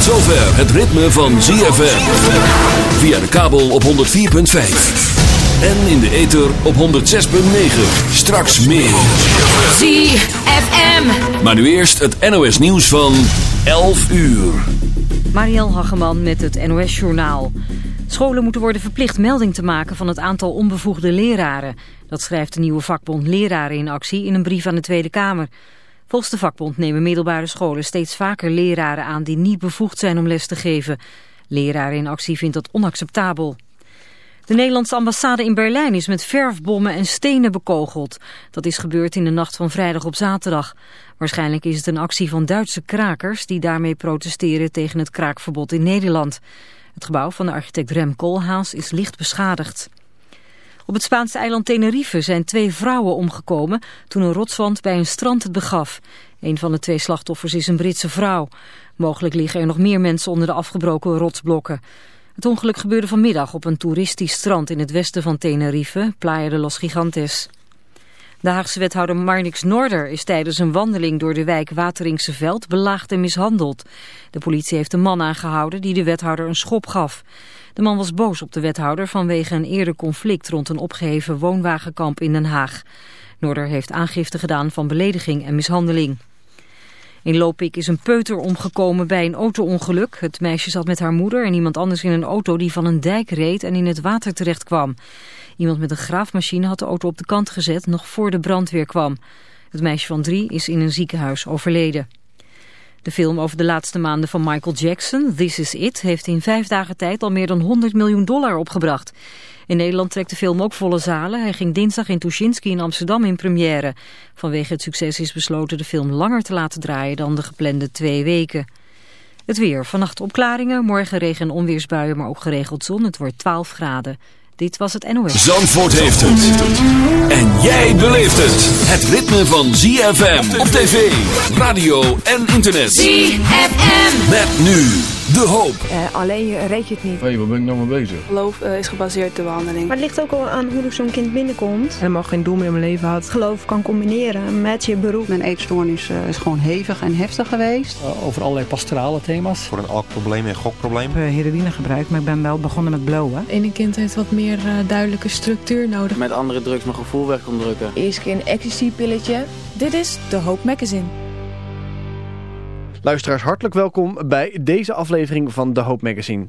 Tot zover het ritme van ZFM. Via de kabel op 104.5. En in de ether op 106.9. Straks meer. ZFM. Maar nu eerst het NOS nieuws van 11 uur. Mariel Hageman met het NOS Journaal. Scholen moeten worden verplicht melding te maken van het aantal onbevoegde leraren. Dat schrijft de nieuwe vakbond Leraren in Actie in een brief aan de Tweede Kamer. Volgens de vakbond nemen middelbare scholen steeds vaker leraren aan die niet bevoegd zijn om les te geven. Leraren in Actie vindt dat onacceptabel. De Nederlandse ambassade in Berlijn is met verfbommen en stenen bekogeld. Dat is gebeurd in de nacht van vrijdag op zaterdag. Waarschijnlijk is het een actie van Duitse krakers die daarmee protesteren tegen het kraakverbod in Nederland. Het gebouw van de architect Rem Koolhaas is licht beschadigd. Op het Spaanse eiland Tenerife zijn twee vrouwen omgekomen toen een rotswand bij een strand het begaf. Een van de twee slachtoffers is een Britse vrouw. Mogelijk liggen er nog meer mensen onder de afgebroken rotsblokken. Het ongeluk gebeurde vanmiddag op een toeristisch strand in het westen van Tenerife, Playa de los Gigantes. De Haagse wethouder Marnix Noorder is tijdens een wandeling door de wijk Wateringse Veld belaagd en mishandeld. De politie heeft een man aangehouden die de wethouder een schop gaf. De man was boos op de wethouder vanwege een eerder conflict rond een opgeheven woonwagenkamp in Den Haag. Noorder heeft aangifte gedaan van belediging en mishandeling. In Lopik is een peuter omgekomen bij een auto-ongeluk. Het meisje zat met haar moeder en iemand anders in een auto die van een dijk reed en in het water terecht kwam. Iemand met een graafmachine had de auto op de kant gezet nog voor de brandweer kwam. Het meisje van drie is in een ziekenhuis overleden. De film over de laatste maanden van Michael Jackson, This Is It, heeft in vijf dagen tijd al meer dan 100 miljoen dollar opgebracht. In Nederland trekt de film ook volle zalen. Hij ging dinsdag in Tuschinski in Amsterdam in première. Vanwege het succes is besloten de film langer te laten draaien dan de geplande twee weken. Het weer. Vannacht opklaringen, morgen regen- en onweersbuien, maar ook geregeld zon. Het wordt 12 graden. Dit was het NOS. Zandvoort heeft het. En jij beleeft het. Het ritme van ZFM op tv, radio en internet. ZFM. Met nu de hoop. Eh, alleen reed je het niet. Hé, hey, waar ben ik nou mee bezig? Geloof uh, is gebaseerd op de behandeling. Maar het ligt ook al aan hoe zo'n kind binnenkomt. Helemaal geen doel meer in mijn leven had. Geloof kan combineren met je beroep. Mijn eetstoornis uh, is gewoon hevig en heftig geweest. Uh, over allerlei pastorale thema's. Voor een alkprobleem en gokprobleem. Ik heb heroïne gebruikt, maar ik ben wel begonnen met blowen. Ene kind heeft wat meer duidelijke structuur nodig. Met andere drugs mijn gevoel weg kon drukken. Eerst keer een ecstasy-pilletje. Dit is de Hoop Magazine. Luisteraars, hartelijk welkom bij deze aflevering van De Hoop Magazine.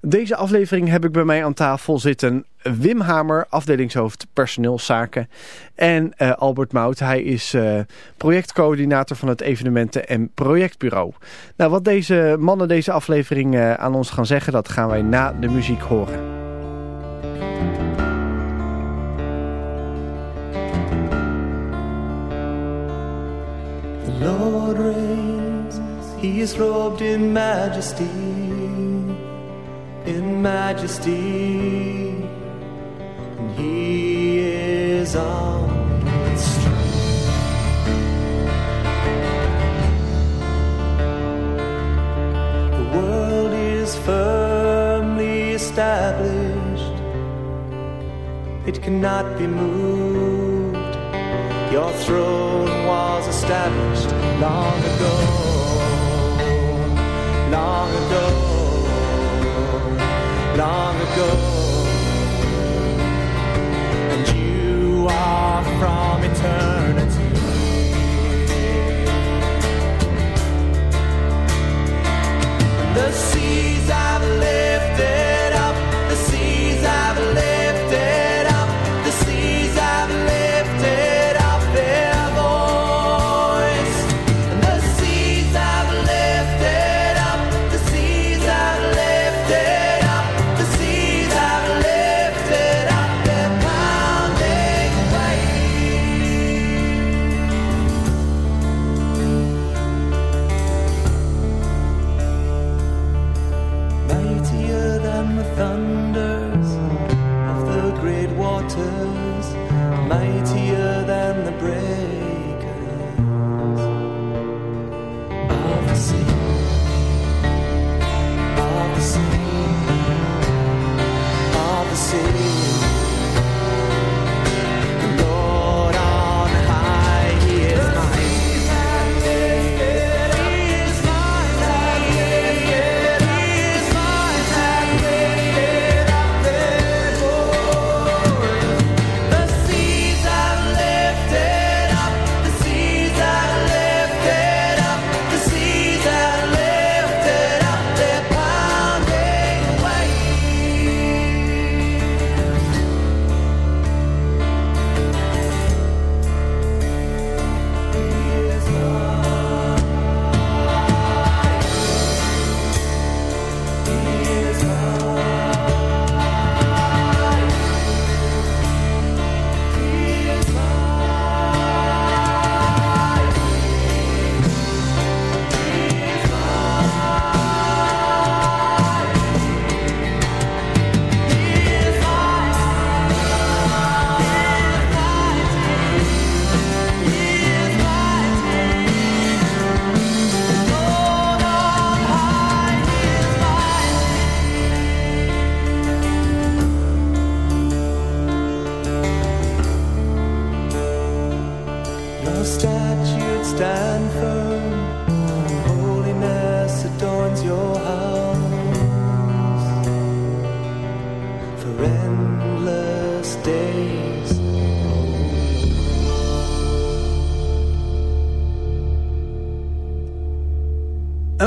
Deze aflevering heb ik bij mij aan tafel zitten Wim Hamer, afdelingshoofd personeelszaken. En uh, Albert Mout, hij is uh, projectcoördinator van het evenementen- en projectbureau. Nou, wat deze mannen deze aflevering uh, aan ons gaan zeggen, dat gaan wij na de muziek horen. He is robed in majesty, in majesty, and He is armed with strength. The world is firmly established, it cannot be moved. Your throne was established long ago, from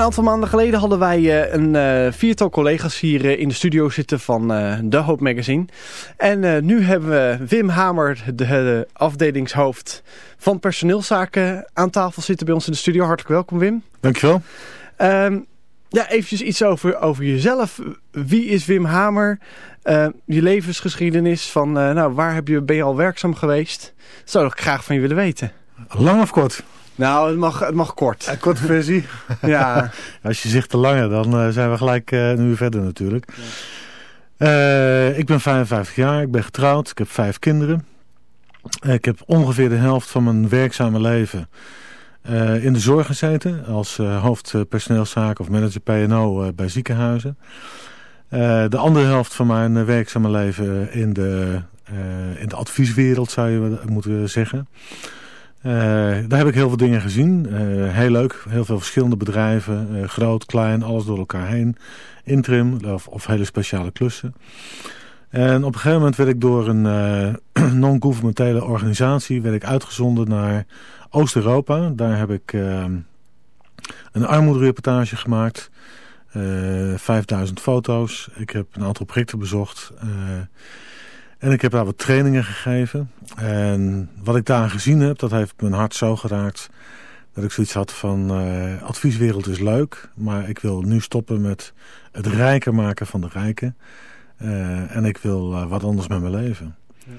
aantal maanden geleden hadden wij uh, een uh, viertal collega's hier uh, in de studio zitten van The Hope Magazine. En nu hebben we Wim Hamer, de, de, afdelingshoofd van personeelszaken, aan tafel zitten bij ons in de studio. Hartelijk welkom Wim. Dankjewel. Um, ja, eventjes iets over, over jezelf. Wie is Wim Hamer? je levensgeschiedenis van, nou, waar heb je, ben je al werkzaam geweest? Dat zou ik graag van je willen weten. Lang of kort? Nou, het mag, het mag kort. Een korte versie? ja. Als je zegt te langer, dan uh, zijn we gelijk uh, een uur verder natuurlijk. Ja. Uh, ik ben 55 jaar, ik ben getrouwd, ik heb vijf kinderen. ik heb ongeveer de helft van mijn werkzame leven in de zorg gezeten. Als hoofd personeelszaken of manager P&O bij ziekenhuizen. de andere helft van mijn werkzame leven in de, in de advieswereld zou je moeten zeggen. Uh, daar heb ik heel veel dingen gezien. Uh, heel leuk. Heel veel verschillende bedrijven. Uh, groot, klein, alles door elkaar heen. Interim of, of, hele speciale klussen. En op een gegeven moment werd ik door een non-governementele organisatie werd ik uitgezonden naar Oost-Europa. Daar heb ik een armoedereportage gemaakt. 5000 foto's. Ik heb een aantal projecten bezocht. En ik heb daar wat trainingen gegeven. En wat ik daar gezien heb, dat heeft mijn hart zo geraakt... dat ik zoiets had van, uh, advieswereld is leuk... maar ik wil nu stoppen met het rijker maken van de rijken. Uh, en ik wil uh, wat anders met mijn leven. Ja.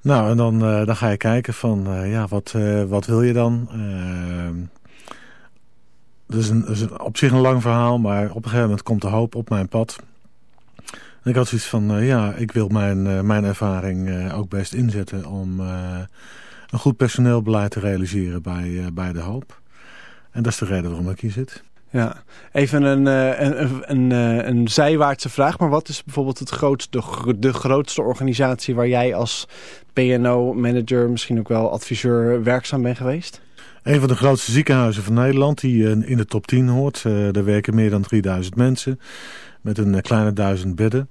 Nou, en dan, dan ga je kijken van, ja, wat, wat wil je dan? dat is, een, dat is een, op zich een lang verhaal, maar op een gegeven moment komt de hoop op mijn pad... En ik had zoiets van, uh, ja, ik wil mijn, uh, mijn ervaring uh, ook best inzetten om een goed personeelbeleid te realiseren bij, bij De Hoop. En dat is de reden waarom ik hier zit. Ja, even een, een, een, een, zijwaartse vraag, maar wat is bijvoorbeeld het grootste, de, de grootste organisatie waar jij als PNO-manager, misschien ook wel adviseur, werkzaam bent geweest? Een van de grootste ziekenhuizen van Nederland, die in de top 10 hoort. daar werken meer dan 3000 mensen met een eh, kleine duizend bedden.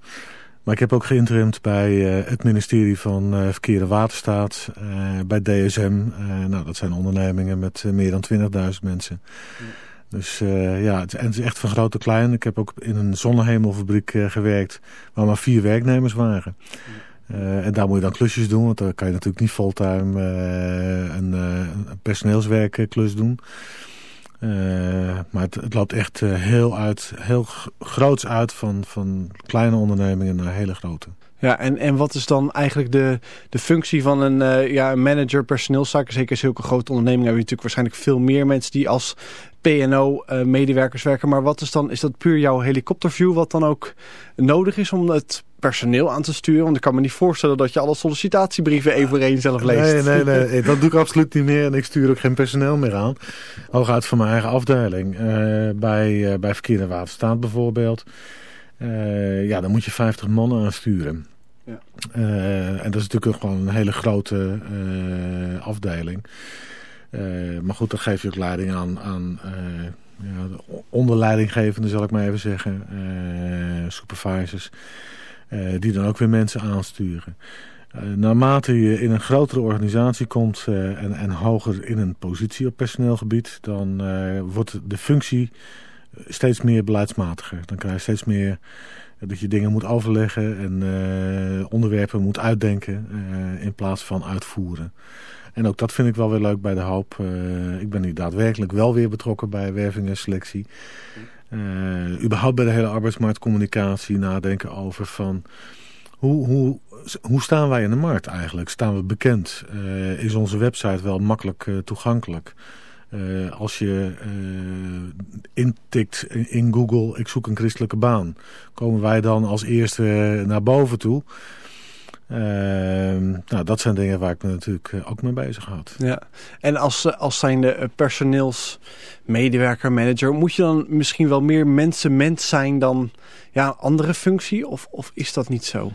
Maar ik heb ook geïnterimd bij uh, het ministerie van uh, Verkeer en Waterstaat, uh, bij DSM. nou, dat zijn ondernemingen met meer dan 20.000 mensen. Ja. Dus ja, het, en het is echt van groot tot klein. Ik heb ook in een zonnehemelfabriek gewerkt waar maar vier werknemers waren. En daar moet je dan klusjes doen, want dan kan je natuurlijk niet fulltime een, een personeelswerkklus doen. Uh, maar het, loopt echt uh, heel, uit, heel groots uit van, van kleine ondernemingen naar hele grote. Ja, en, en wat is dan eigenlijk de, de functie van een, uh, ja, manager personeelszaken? Zeker in zulke grote ondernemingen hebben natuurlijk waarschijnlijk veel meer mensen die als PNO-medewerkers werken. Maar wat is dan, is dat puur jouw helikopterview wat dan ook nodig is om het personeel aan te sturen? Want ik kan me niet voorstellen dat je alle sollicitatiebrieven even voor één zelf leest. Nee, nee, nee. Dat doe ik absoluut niet meer. En ik stuur ook geen personeel meer aan. Hooguit van mijn eigen afdeling. Uh, bij, uh, bij Verkeer en Waterstaat bijvoorbeeld. Uh, ja, dan moet je 50 mannen aansturen. Ja. en dat is natuurlijk gewoon een hele grote afdeling. Maar goed, dan geef je ook leiding aan... aan ja, onderleidinggevende zal ik maar even zeggen. supervisors. Uh, die dan ook weer mensen aansturen. Uh, naarmate je in een grotere organisatie komt uh, en, en hoger in een positie op personeelgebied, dan wordt de functie steeds meer beleidsmatiger. Dan krijg je steeds meer dat je dingen moet overleggen en onderwerpen moet uitdenken in plaats van uitvoeren. En ook dat vind ik wel weer leuk bij de hoop. ik ben nu daadwerkelijk wel weer betrokken bij werving en selectie. Uh, überhaupt bij de hele arbeidsmarktcommunicatie nadenken over van... Hoe, hoe, hoe staan wij in de markt eigenlijk? Staan we bekend? Uh, is onze website wel makkelijk toegankelijk? als je intikt in, in Google, ik zoek een christelijke baan. Komen wij dan als eerste naar boven toe? Uh, nou, dat zijn dingen waar ik me natuurlijk uh, ook mee bezig had. Ja, en als, uh, als zijnde uh, personeelsmedewerker, manager, moet je dan misschien wel meer mensen-mens zijn dan ja, andere functie? Of, of is dat niet zo?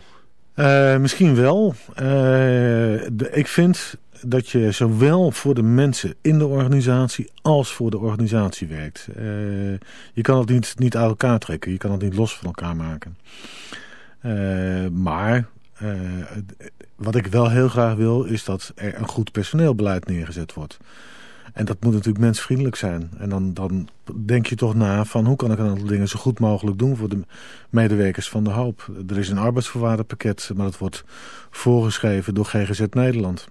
misschien wel. De, ik vind dat je zowel voor de mensen in de organisatie als voor de organisatie werkt. Uh, je kan het niet, niet uit elkaar trekken. Je kan het niet los van elkaar maken. Maar wat ik wel heel graag wil is dat er een goed personeelbeleid neergezet wordt. En dat moet natuurlijk mensvriendelijk zijn. En dan, dan denk je toch na van hoe kan ik een aantal dingen zo goed mogelijk doen voor de medewerkers van de hoop. Er is een arbeidsvoorwaardenpakket, maar dat wordt voorgeschreven door GGZ Nederland.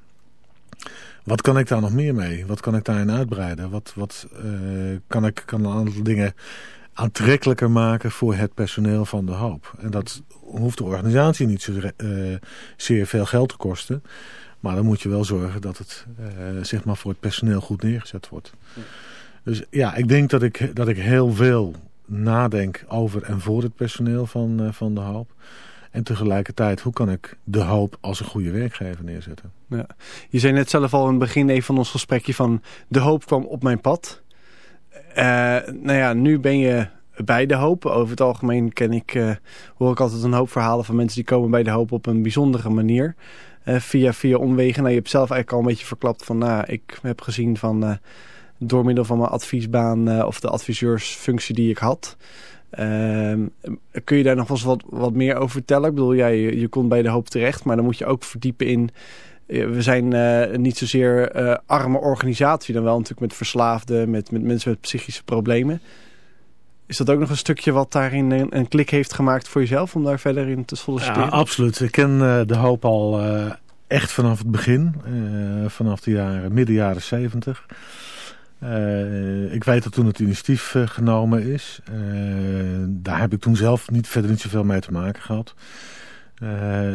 Wat kan ik daar nog meer mee? Wat kan ik daarin uitbreiden? Wat, wat uh, kan ik kan een aantal dingen aantrekkelijker maken voor het personeel van de hoop? En dat hoeft de organisatie niet zo uh, zeer veel geld te kosten. Maar dan moet je wel zorgen dat het uh, zeg maar voor het personeel goed neergezet wordt. Ja. Dus ja, ik denk dat ik, dat ik heel veel nadenk over en voor het personeel van, uh, van de hoop. En tegelijkertijd, hoe kan ik de hoop als een goede werkgever neerzetten? Ja. Je zei net zelf al in het begin even van ons gesprekje van... de hoop kwam op mijn pad. Uh, nou ja, nu ben je bij de hoop. Over het algemeen ken ik, uh, hoor ik altijd een hoop verhalen van mensen... die komen bij de hoop op een bijzondere manier. Uh, via, via omwegen. Nou, je hebt zelf eigenlijk al een beetje verklapt van... nou, ik heb gezien van... door middel van mijn adviesbaan of de adviseursfunctie die ik had... Uh, kun je daar nog eens wat, wat meer over vertellen? Ik bedoel, jij, je, komt bij de hoop terecht, maar dan moet je ook verdiepen in... We zijn uh, niet zozeer arme organisatie, dan wel natuurlijk met verslaafden, met, met mensen met psychische problemen. Is dat ook nog een stukje wat daarin een, een klik heeft gemaakt voor jezelf om daar verder in te solliciteren? Ja, absoluut. Ik ken uh, de hoop al echt vanaf het begin, vanaf de jaren, midden jaren zeventig. Ik weet dat toen het initiatief genomen is. Daar heb ik toen zelf niet, verder niet zoveel mee te maken gehad.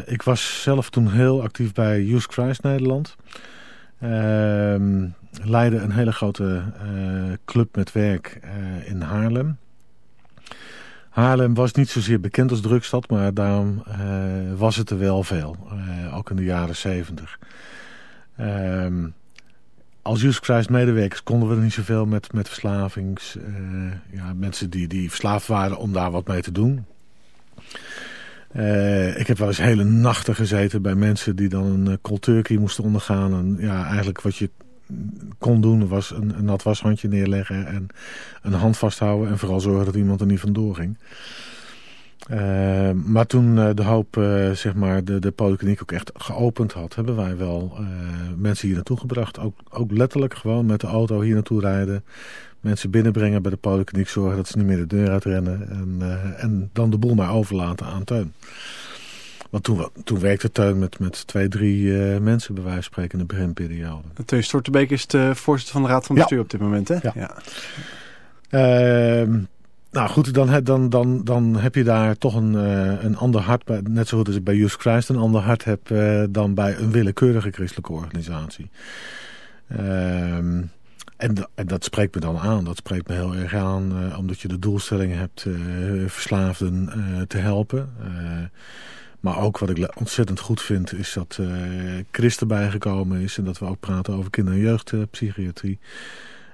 ik was zelf toen heel actief bij Youth Christ Nederland. Ehm, leidde een hele grote club met werk in Haarlem. Haarlem was niet zozeer bekend als drugstad, maar daarom was het er wel veel. ook in de jaren zeventig. Ehm als Youth Christ medewerkers konden we er niet zoveel met, met verslavings... Uh, ja, mensen die, die verslaafd waren om daar wat mee te doen. Uh, ik heb wel eens hele nachten gezeten bij mensen die dan een cold turkey moesten ondergaan. En ja, eigenlijk wat je kon doen was een, nat washandje neerleggen en een hand vasthouden. En vooral zorgen dat iemand er niet vandoor ging. Uh, maar toen uh, de hoop uh, zeg maar de, de polykliniek ook echt geopend had, hebben wij wel mensen hier naartoe gebracht. Ook, ook letterlijk gewoon met de auto hier naartoe rijden. Mensen binnenbrengen bij de polykliniek, zorgen dat ze niet meer de deur uitrennen. En, en dan de boel maar overlaten aan Teun. Want toen, toen werkte Teun met, met twee, drie mensen bij wijze van spreken in de beginperiode. Teun Stortebeek is de voorzitter van de Raad van Bestuur ja. op dit moment, hè? Ja. ja. Ehm, nou goed, dan, dan, dan, dan heb je daar toch een, uh, een ander hart, bij, net zoals ik bij Youth Christ een ander hart heb uh, dan bij een willekeurige christelijke organisatie. Um, en, en, dat spreekt me dan aan, dat spreekt me heel erg aan, omdat je de doelstelling hebt verslaafden te helpen. Maar ook wat ik ontzettend goed vind is dat Christen bijgekomen is en dat we ook praten over kinder- en jeugdpsychiatrie.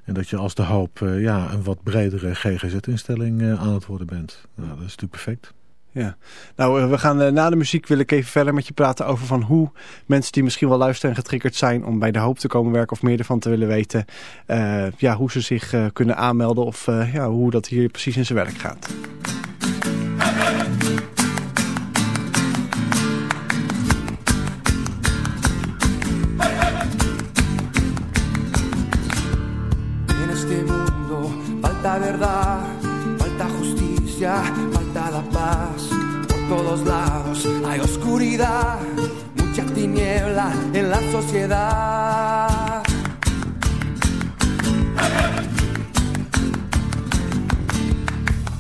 En dat je als de hoop uh, ja, een wat bredere GGZ-instelling uh, aan het worden bent. Nou, dat is natuurlijk perfect. Ja, nou we gaan uh, na de muziek wil ik even verder met je praten over van hoe mensen die misschien wel luisteren en getriggerd zijn om bij de hoop te komen werken of meer ervan te willen weten. ja, hoe ze zich kunnen aanmelden of ja, hoe dat hier precies in zijn werk gaat. Hay oscuridad, mucha tiniebla en la sociedad.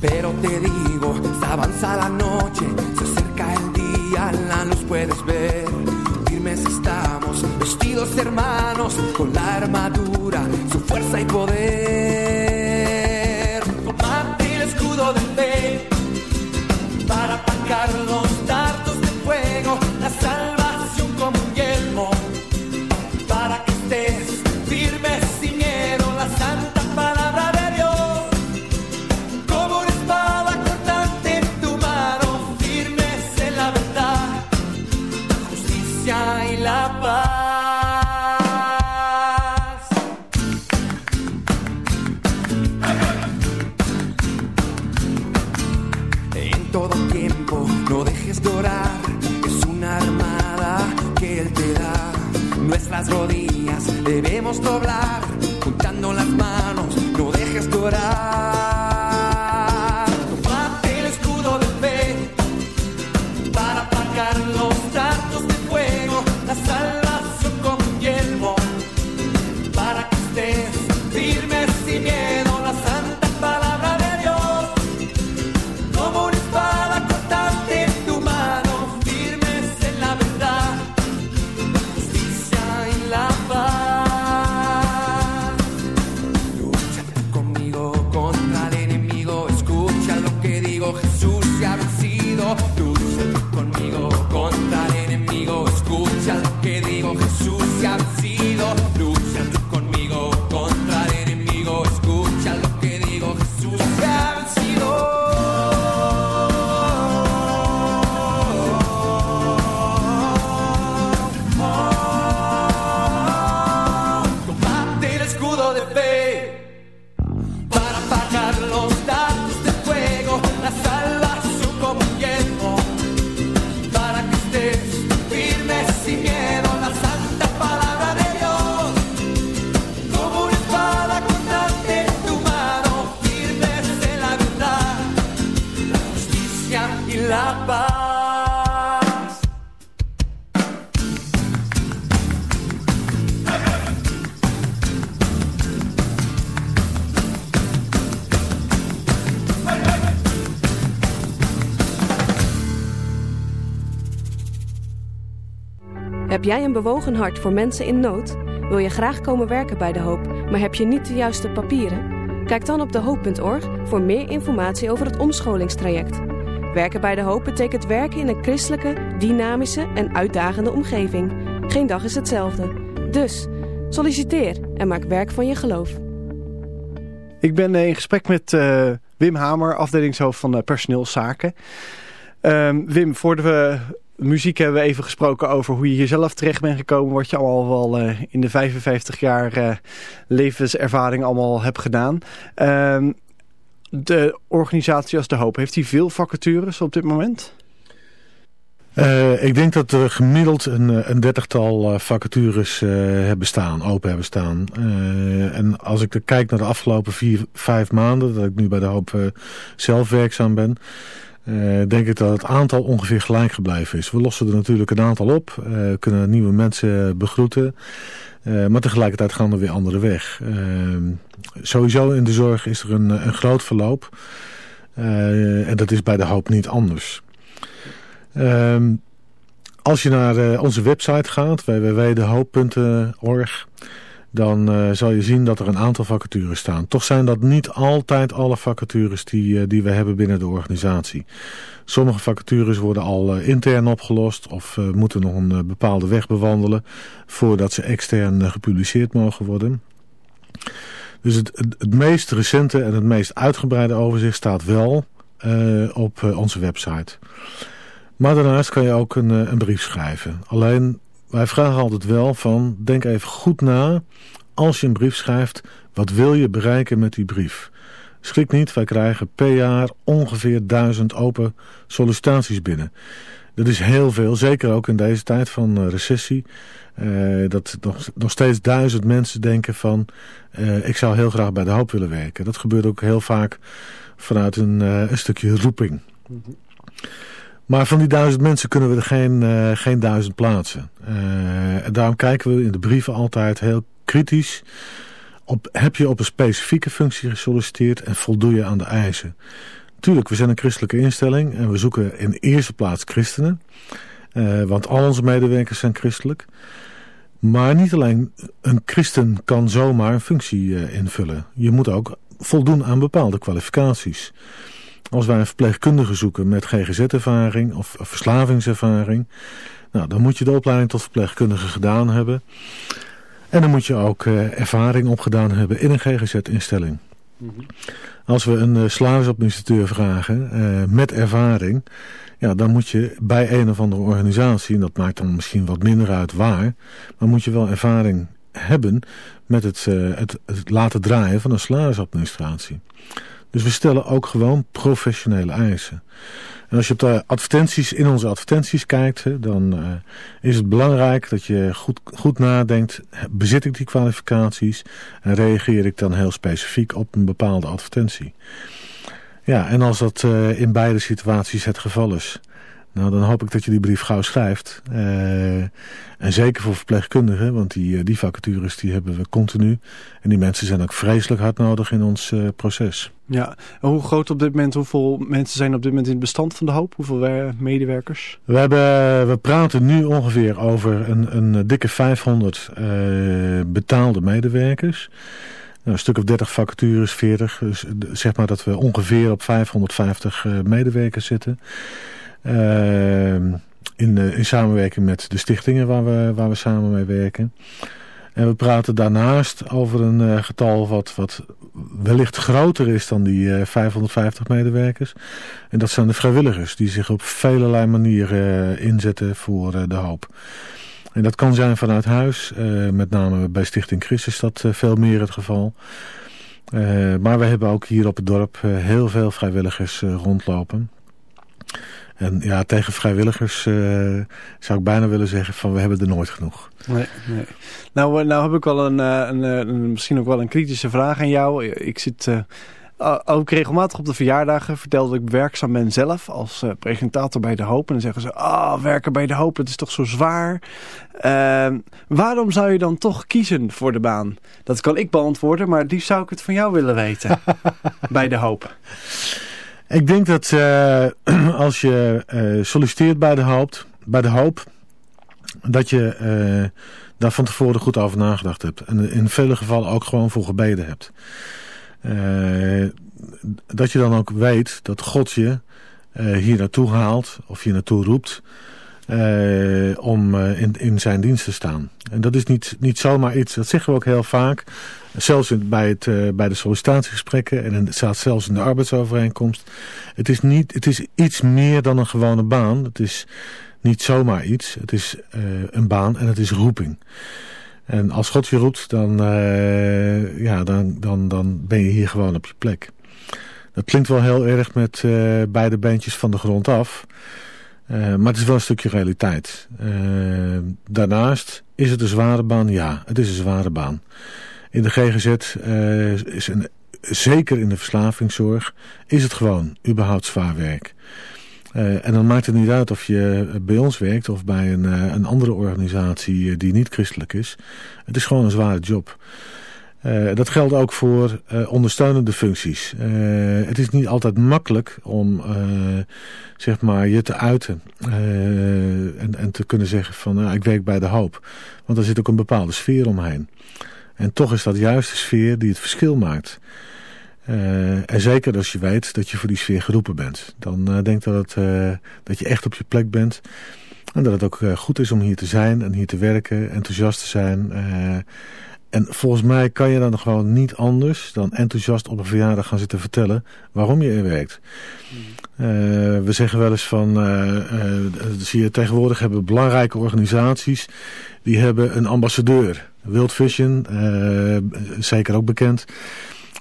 Pero te digo, se avanza la noche, se acerca el día, la luz puedes ver. Firmes estamos, vestidos hermanos, con la armadura, su fuerza y poder jij een bewogen hart voor mensen in nood? Wil je graag komen werken bij De Hoop, maar heb je niet de juiste papieren? Kijk dan op dehoop.org voor meer informatie over het omscholingstraject. Werken bij De Hoop betekent werken in een christelijke, dynamische en uitdagende omgeving. Geen dag is hetzelfde. Dus, solliciteer en maak werk van je geloof. Ik ben eh, in gesprek met uh, Wim Hamer, afdelingshoofd van uh, personeelszaken. Um, Wim, voordat we muziek hebben we even gesproken over hoe je hier zelf terecht bent gekomen. Wat je allemaal wel uh, in de 55 jaar uh, levenservaring allemaal hebt gedaan. Uh, de organisatie als De Hoop, heeft die veel vacatures op dit moment? Uh, ik denk dat er gemiddeld een, een dertigtal vacatures hebben staan, open hebben staan. en als ik kijk naar de afgelopen vier, vijf maanden, dat ik nu bij De Hoop zelf werkzaam ben... Uh, denk ik dat het aantal ongeveer gelijk gebleven is. We lossen er natuurlijk een aantal op, uh, kunnen nieuwe mensen begroeten, uh, maar tegelijkertijd gaan er weer andere weg. sowieso in de zorg is er een, een groot verloop en dat is bij de hoop niet anders. als je naar onze website gaat, www.dehoop.org, dan uh, zal je zien dat er een aantal vacatures staan. Toch zijn dat niet altijd alle vacatures die, uh, die we hebben binnen de organisatie. Sommige vacatures worden al uh, intern opgelost of moeten nog een bepaalde weg bewandelen voordat ze extern gepubliceerd mogen worden. Dus het, het, het, meest recente en het meest uitgebreide overzicht staat wel op onze website. Maar daarnaast kan je ook een, een brief schrijven. Alleen wij vragen altijd wel van, denk even goed na, als je een brief schrijft, wat wil je bereiken met die brief? Schrik niet, wij krijgen per jaar ongeveer duizend open sollicitaties binnen. Dat is heel veel, zeker ook in deze tijd van uh, recessie. Uh, dat nog, nog steeds duizend mensen denken van, uh, ik zou heel graag bij de hoop willen werken. Dat gebeurt ook heel vaak vanuit een, een stukje roeping. -hmm. Maar van die duizend mensen kunnen we er geen, uh, geen duizend plaatsen. Uh, en daarom kijken we in de brieven altijd heel kritisch. Op, heb je op een specifieke functie gesolliciteerd en voldoe je aan de eisen? Tuurlijk, we zijn een christelijke instelling en we zoeken in eerste plaats christenen. Uh, want al onze medewerkers zijn christelijk. Maar niet alleen een christen kan zomaar een functie invullen. Je moet ook voldoen aan bepaalde kwalificaties. Als wij een verpleegkundige zoeken met GGZ-ervaring of verslavingservaring, nou, dan moet je de opleiding tot verpleegkundige gedaan hebben. En dan moet je ook uh, ervaring opgedaan hebben in een GGZ-instelling. Mm -hmm. Als we een uh, salarisadministrateur vragen uh, met ervaring, ja, dan moet je bij een of andere organisatie, en dat maakt dan misschien wat minder uit waar, maar moet je wel ervaring hebben met het, het, het laten draaien van een salarisadministratie. Dus we stellen ook gewoon professionele eisen. En als je op de advertenties, in onze advertenties kijkt, dan uh, is het belangrijk dat je goed, goed nadenkt. Bezit ik die kwalificaties? En reageer ik dan heel specifiek op een bepaalde advertentie? Ja, en als dat uh, in beide situaties het geval is, nou, dan hoop ik dat je die brief gauw schrijft. Uh, en zeker voor verpleegkundigen, want die, die vacatures die hebben we continu. En die mensen zijn ook vreselijk hard nodig in ons uh, proces. Ja, en hoe groot op dit moment, hoeveel mensen zijn op dit moment in het bestand van de hoop? Hoeveel medewerkers? We, hebben, we praten nu ongeveer over een, een dikke 500 uh, betaalde medewerkers. Nou, een stuk of 30 vacatures, 40. Dus zeg maar dat we ongeveer op 550 uh, medewerkers zitten. Uh, in, in samenwerking met de stichtingen waar we, waar we samen mee werken. En we praten daarnaast over een uh, getal wat, wat wellicht groter is dan die uh, 550 medewerkers. En dat zijn de vrijwilligers die zich op velelei manieren inzetten voor de hoop. En dat kan zijn vanuit huis, met name bij Stichting Christus is dat veel meer het geval. maar we hebben ook hier op het dorp heel veel vrijwilligers rondlopen. En ja, tegen vrijwilligers uh, zou ik bijna willen zeggen van we hebben er nooit genoeg. Nee, nee. Nou, nou heb ik wel een, een, een, misschien ook wel een kritische vraag aan jou. Ik zit uh, ook regelmatig op de verjaardagen. Vertelde ik werkzaam ben zelf als presentator bij De Hoop. En dan zeggen ze, ah, oh, werken bij De Hoop, het is toch zo zwaar. waarom zou je dan toch kiezen voor de baan? Dat kan ik beantwoorden, maar die zou ik het van jou willen weten. bij De Hoop. Ik denk dat uh, als je uh, solliciteert bij de, hoop, bij de hoop, dat je uh, daar van tevoren goed over nagedacht hebt. En in vele gevallen ook gewoon voor gebeden hebt. dat je dan ook weet dat God je hier naartoe haalt of je naartoe roept om in, in zijn dienst te staan. En dat is niet, niet zomaar iets, dat zeggen we ook heel vaak. Zelfs bij, het, uh, bij de sollicitatiegesprekken en het staat zelfs in de arbeidsovereenkomst. Het is, niet, het is iets meer dan een gewone baan. Het is niet zomaar iets. Het is een baan en het is roeping. En als God je roept, dan, ja, dan, dan, dan ben je hier gewoon op je plek. Dat klinkt wel heel erg met beide beentjes van de grond af. Maar het is wel een stukje realiteit. daarnaast is het een zware baan? Ja, het is een zware baan. In de GGZ uh, is een, zeker in de verslavingszorg, is het gewoon überhaupt zwaar werk. En dan maakt het niet uit of je bij ons werkt of bij een, een andere organisatie die niet christelijk is. Het is gewoon een zware job. Uh, dat geldt ook voor uh, ondersteunende functies. Uh, het is niet altijd makkelijk om zeg maar je te uiten en, en te kunnen zeggen van nou, ik werk bij de hoop. Want er zit ook een bepaalde sfeer omheen. En toch is dat juist de sfeer die het verschil maakt. En zeker als je weet dat je voor die sfeer geroepen bent. Dan denk dat, het, uh, dat je echt op je plek bent. En dat het ook goed is om hier te zijn en hier te werken, enthousiast te zijn. En volgens mij kan je dan gewoon niet anders dan enthousiast op een verjaardag gaan zitten vertellen waarom je er werkt. we zeggen wel eens van, zie je tegenwoordig hebben belangrijke organisaties, die hebben een ambassadeur. Wild Vision, zeker ook bekend.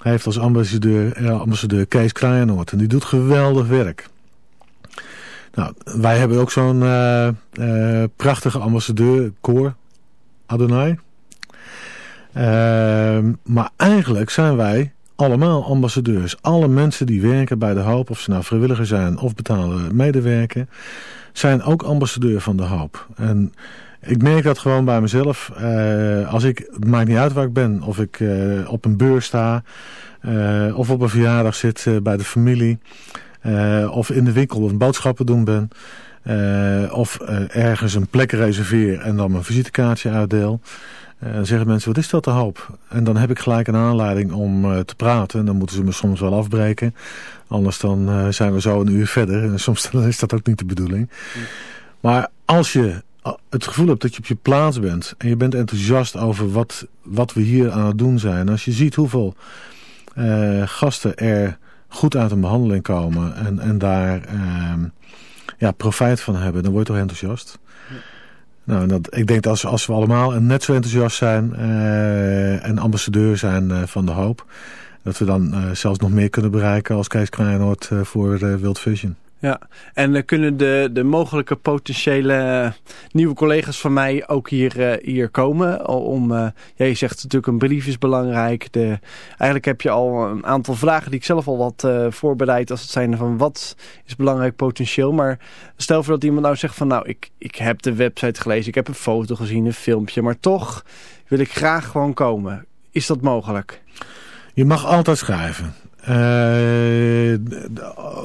Hij heeft als ambassadeur, ambassadeur Kees Kraaienoord. En die doet geweldig werk. Nou, wij hebben ook zo'n prachtige ambassadeur, Cor Adonai. Maar eigenlijk zijn wij allemaal ambassadeurs. Alle mensen die werken bij de hoop, of ze nou vrijwilliger zijn of betalen medewerker, zijn ook ambassadeur van de hoop. En ik merk dat gewoon bij mezelf. Uh, als ik, het maakt niet uit waar ik ben. Of ik uh, op een beurs sta. Uh, of op een verjaardag zit bij de familie. of in de winkel een boodschappen doen ben. of ergens een plek reserveer en dan mijn visitekaartje uitdeel. Dan zeggen mensen, wat is dat te hoop? En dan heb ik gelijk een aanleiding om te praten. En dan moeten ze me soms wel afbreken. Anders dan zijn we zo een uur verder. En soms is dat ook niet de bedoeling. Maar als je het gevoel hebt dat je op je plaats bent en je bent enthousiast over wat, wat we hier aan het doen zijn. Als je ziet hoeveel uh, gasten er goed uit een behandeling komen en, en daar uh, ja, profijt van hebben, dan word je toch enthousiast. Nou, dat, ik denk dat als, als we allemaal net zo enthousiast zijn uh, en ambassadeur zijn van de hoop, dat we dan zelfs nog meer kunnen bereiken als Kees Kraaienoord voor World Vision. Ja, en uh, kunnen de, de mogelijke potentiële uh, nieuwe collega's van mij ook hier, uh, hier komen? Om, je zegt natuurlijk een brief is belangrijk. De, eigenlijk heb je al een aantal vragen die ik zelf al wat voorbereid. Als het zijn van wat is belangrijk potentieel. Maar stel voor dat iemand nou zegt van nou ik, ik heb de website gelezen. Ik heb een foto gezien, een filmpje. Maar toch wil ik graag gewoon komen. Is dat mogelijk? Je mag altijd schrijven. Uh,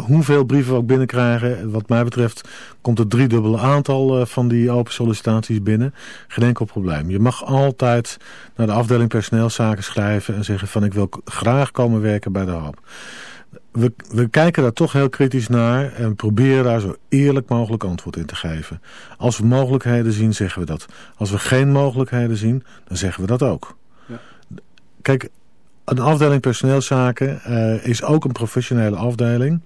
hoeveel brieven we ook binnenkrijgen, wat mij betreft komt het driedubbele aantal uh, van die open sollicitaties binnen. Geen enkel probleem. Je mag altijd naar de afdeling personeelszaken schrijven en zeggen van ik wil graag komen werken bij de HAP. We, we kijken daar toch heel kritisch naar en proberen daar zo eerlijk mogelijk antwoord in te geven. Als we mogelijkheden zien, zeggen we dat. Als we geen mogelijkheden zien, dan zeggen we dat ook. Ja. Kijk, een afdeling personeelszaken uh, is ook een professionele afdeling.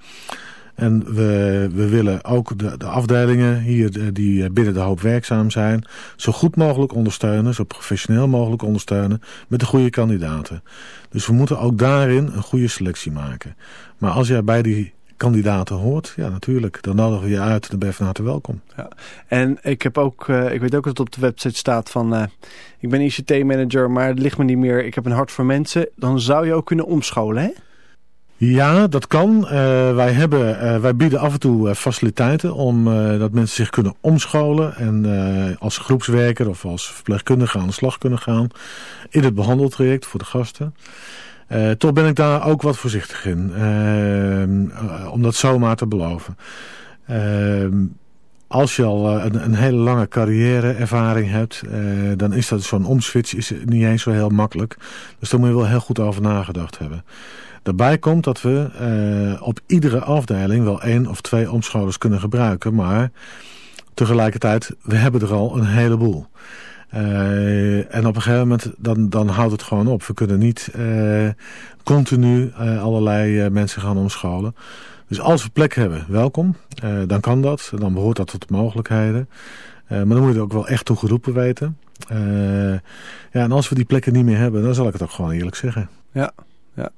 En we, we willen ook de, de afdelingen hier die binnen de hoop werkzaam zijn... zo goed mogelijk ondersteunen, zo professioneel mogelijk ondersteunen... met de goede kandidaten. Dus we moeten ook daarin een goede selectie maken. Maar als jij bij die kandidaten hoort, ja natuurlijk, dan nodigen we je uit en dan ben je van harte welkom. Ja. En ik heb ook, uh, ik weet ook dat het op de website staat van, uh, ik ben ICT-manager, maar het ligt me niet meer, ik heb een hart voor mensen. Dan zou je ook kunnen omscholen, hè? Ja, dat kan. Uh, wij, hebben, wij bieden af en toe faciliteiten om dat mensen zich kunnen omscholen en als groepswerker of als verpleegkundige aan de slag kunnen gaan in het behandeltraject voor de gasten. Uh, toch ben ik daar ook wat voorzichtig in. Uh, om dat zomaar te beloven. Uh, als je al een, een, hele lange carrière-ervaring hebt, dan is dat zo'n omswitch is niet eens zo heel makkelijk. Dus daar moet je wel heel goed over nagedacht hebben. Daarbij komt dat we op iedere afdeling wel één of twee omscholers kunnen gebruiken. Maar tegelijkertijd, we hebben er al een heleboel. Uh, en op een gegeven moment dan, dan houdt het gewoon op. We kunnen niet uh, continu uh, allerlei mensen gaan omscholen. Dus als we plek hebben, welkom. dan kan dat. Dan behoort dat tot de mogelijkheden. maar dan moet je ook wel echt toe geroepen weten. ja, en als we die plekken niet meer hebben, dan zal ik het ook gewoon eerlijk zeggen. Ja, ja.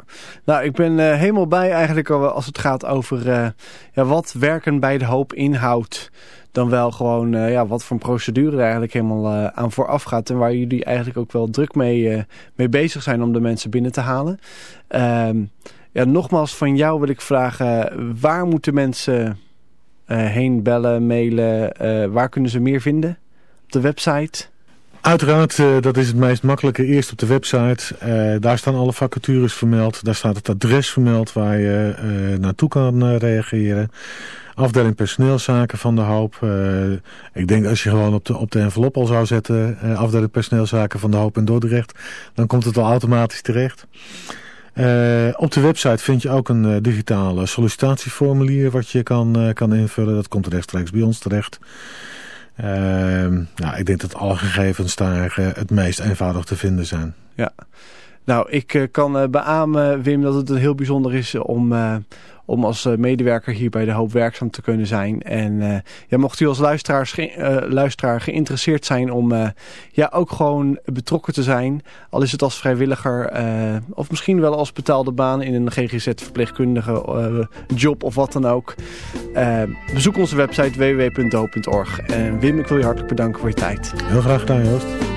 Nou, ik ben uh, helemaal bij eigenlijk als het gaat over uh, ja, wat werken bij de hoop inhoudt dan wel gewoon uh, ja, wat voor een procedure er eigenlijk helemaal aan vooraf gaat. En waar jullie eigenlijk ook wel druk mee, mee bezig zijn om de mensen binnen te halen. Ehm, ja, nogmaals van jou wil ik vragen, waar moeten mensen heen bellen, mailen? waar kunnen ze meer vinden? Op de website? Uiteraard, uh, dat is het meest makkelijke. Eerst op de website. Uh, daar staan alle vacatures vermeld. Daar staat het adres vermeld waar je uh, naartoe kan reageren afdeling personeelszaken van de hoop. Ik denk als je gewoon op de, op de envelop al zou zetten, afdeling personeelszaken van de hoop in Dordrecht, dan komt het al automatisch terecht. Op de website vind je ook een digitale sollicitatieformulier wat je kan, kan invullen. Dat komt rechtstreeks bij ons terecht. Nou, ik denk dat alle gegevens daar het meest eenvoudig te vinden zijn. Ja. Nou, ik kan beamen, Wim, dat het heel bijzonder is om, om als eh, medewerker hier bij De Hoop werkzaam te kunnen zijn. En uh, ja, mocht u als luisteraar, uh, luisteraar geïnteresseerd zijn om ja, ook gewoon betrokken te zijn, al is het als vrijwilliger of misschien wel als betaalde baan in een GGZ-verpleegkundige job of wat dan ook. bezoek onze website www.doop.org. En Wim, ik wil je hartelijk bedanken voor je tijd. Heel graag gedaan, Joost.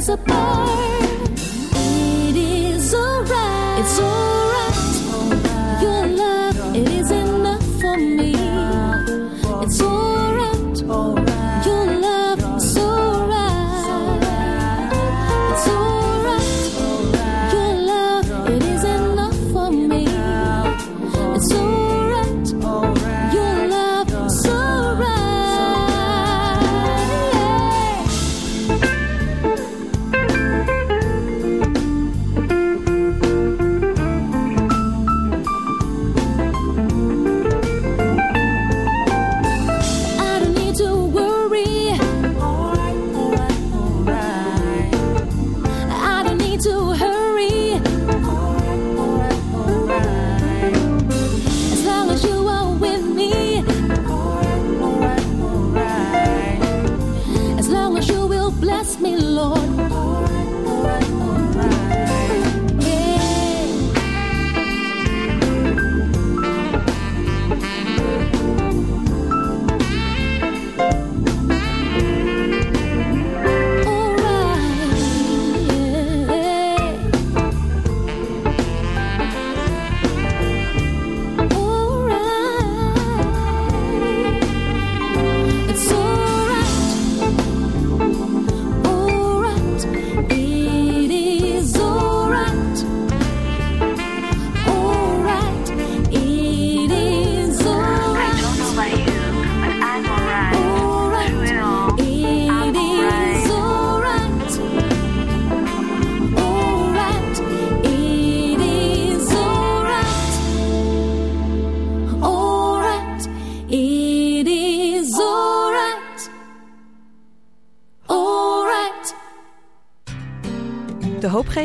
was a.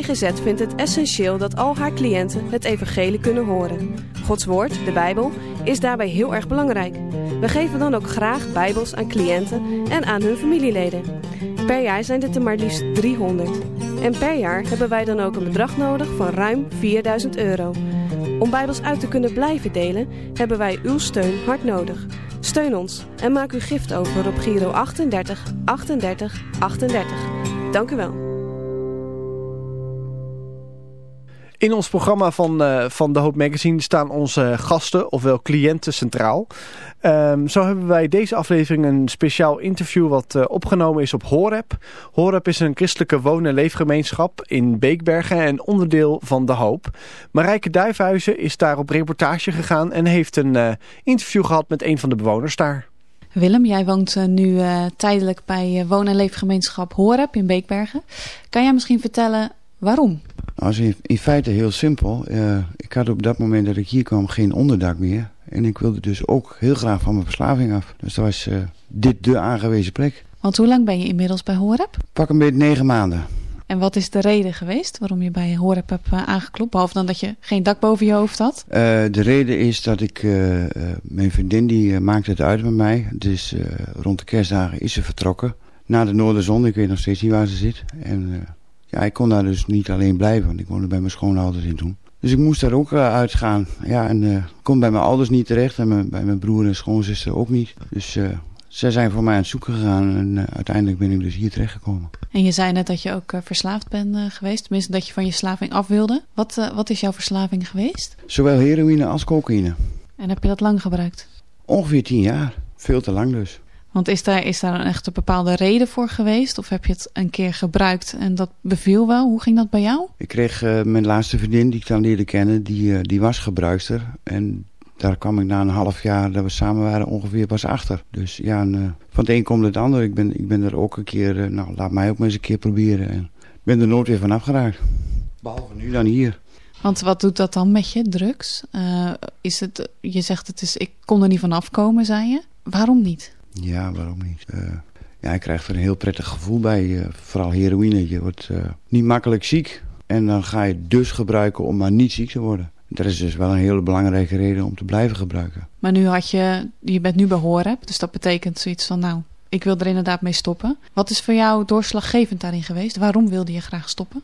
GGZ vindt het essentieel dat al haar cliënten het evangelie kunnen horen. Gods woord, de Bijbel, is daarbij heel erg belangrijk. We geven dan ook graag Bijbels aan cliënten en aan hun familieleden. Per jaar zijn dit er maar liefst 300. En per jaar hebben wij dan ook een bedrag nodig van ruim 4000 euro. Om Bijbels uit te kunnen blijven delen, hebben wij uw steun hard nodig. Steun ons en maak uw gift over op Giro 38 38 38. Dank u wel. In ons programma van, uh, van de Hoop Magazine staan onze gasten, ofwel cliënten, centraal. Um, zo hebben wij deze aflevering een speciaal interview wat uh, opgenomen is op Horeb. Horeb is een christelijke woon- en leefgemeenschap in Beekbergen en onderdeel van de Hoop. Marijke Duifhuizen is daar op reportage gegaan en heeft een uh, interview gehad met een van de bewoners daar. Willem, jij woont nu tijdelijk bij woon- en leefgemeenschap Horeb in Beekbergen. Kan jij misschien vertellen waarom? Nou, is in, in, feite heel simpel. Uh, ik had op dat moment dat ik hier kwam geen onderdak meer. En ik wilde dus ook heel graag van mijn verslaving af. Dus dat was uh, dit de aangewezen plek. Want hoe lang ben je inmiddels bij Horeb? Pak een beetje negen maanden. En wat is de reden geweest waarom je bij Horeb hebt uh, aangeklopt? Behalve dan dat je geen dak boven je hoofd had? de reden is dat ik... mijn vriendin die maakte het uit met mij. Dus rond de kerstdagen is ze vertrokken. Na de Noorderzon. Ik weet nog steeds niet waar ze zit. En ja, ik kon daar dus niet alleen blijven, want ik woonde bij mijn schoonouders in toen. Dus ik moest daar ook uh, uitgaan. Ja, en uh, kon bij mijn ouders niet terecht en mijn, bij mijn broer en schoonzuster ook niet. Dus uh, zij zijn voor mij aan het zoeken gegaan en uiteindelijk ben ik dus hier terechtgekomen. En je zei net dat je ook verslaafd bent geweest, tenminste dat je van je verslaving af wilde. Wat, wat is jouw verslaving geweest? Zowel heroïne als cocaïne. En heb je dat lang gebruikt? Ongeveer tien jaar. Veel te lang dus. Want is daar, is daar een echt een bepaalde reden voor geweest? Of heb je het een keer gebruikt en dat beviel wel? Hoe ging dat bij jou? Ik kreeg uh, mijn laatste vriendin die ik dan leerde kennen, die, uh, die was gebruikster. En daar kwam ik na een half jaar dat we samen waren ongeveer pas achter. Dus ja, en, uh, van het een komt het ander. Ik ben, ik ben er ook een keer, nou laat mij ook maar eens een keer proberen. En ben er nooit weer van afgeraakt. Behalve nu dan hier. Want wat doet dat dan met je, drugs? is het, je zegt het is, ik kon er niet van afkomen, zei je. Waarom niet? Ja, waarom niet? Uh, ja, je krijgt er een heel prettig gevoel bij. Uh, vooral heroïne. Je wordt uh, niet makkelijk ziek. En dan ga je dus gebruiken om maar niet ziek te worden. Dat is dus wel een hele belangrijke reden om te blijven gebruiken. Maar nu had je, je bent nu bij Horeb. Dus dat betekent zoiets van, nou, ik wil er inderdaad mee stoppen. Wat is voor jou doorslaggevend daarin geweest? Waarom wilde je graag stoppen?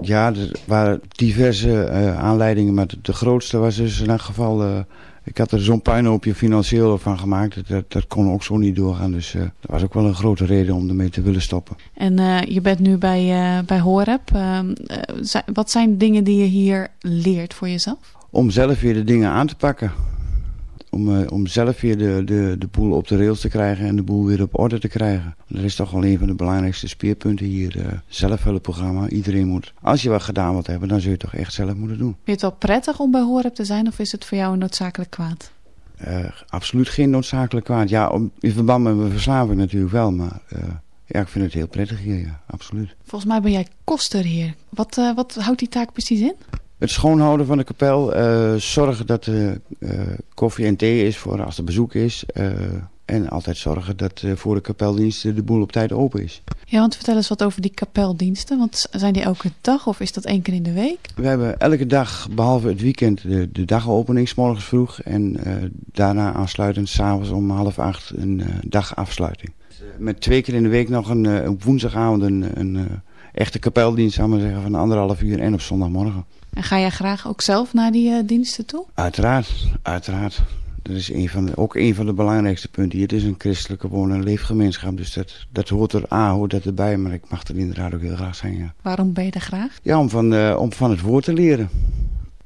ja, er waren diverse aanleidingen. Maar de, de, grootste was dus in elk geval ik had er zo'n puinhoopje financieel van gemaakt. Dat, dat kon ook zo niet doorgaan. Dus uh, dat was ook wel een grote reden om ermee te willen stoppen. En uh, je bent nu bij, uh, bij Horeb. wat zijn dingen die je hier leert voor jezelf? Om zelf weer de dingen aan te pakken. Om, uh, om zelf weer de, de, de boel op de rails te krijgen en de boel weer op orde te krijgen. Dat is toch wel een van de belangrijkste speerpunten hier. Uh, zelfhulpprogramma. Iedereen moet, als je wat gedaan wilt hebben, dan zul je het toch echt zelf moeten doen. Vind je het wel prettig om bij Horeb te zijn of is het voor jou een noodzakelijk kwaad? Uh, absoluut geen noodzakelijk kwaad. Ja, om, in verband met mijn verslaving natuurlijk wel, maar... Ja, ik vind het heel prettig hier, ja, absoluut. Volgens mij ben jij koster hier. Wat, uh, wat houdt die taak precies in? Het schoonhouden van de kapel. Uh, zorgen dat er uh, koffie en thee is voor als er bezoek is. Uh, en altijd zorgen dat voor de kapeldiensten de boel op tijd open is. Ja, want vertel eens wat over die kapeldiensten. Want zijn die elke dag of is dat één keer in de week? We hebben elke dag, behalve het weekend, de, de dagopening, s morgens vroeg. En daarna aansluitend s'avonds om half acht een dagafsluiting. Met twee keer in de week nog een, op woensdagavond een, een echte kapeldienst, zou maar zeggen, van anderhalf uur en op zondagmorgen. En ga jij graag ook zelf naar die uh, diensten toe? Uiteraard, uiteraard. Dat is een van de, ook een van de belangrijkste punten. Het is een christelijke woon- en leefgemeenschap. Dus dat, dat hoort er, A, hoort dat erbij. Maar ik mag er inderdaad ook heel graag zijn, ja. Waarom ben je er graag? Ja, om van, uh, om van het woord te leren.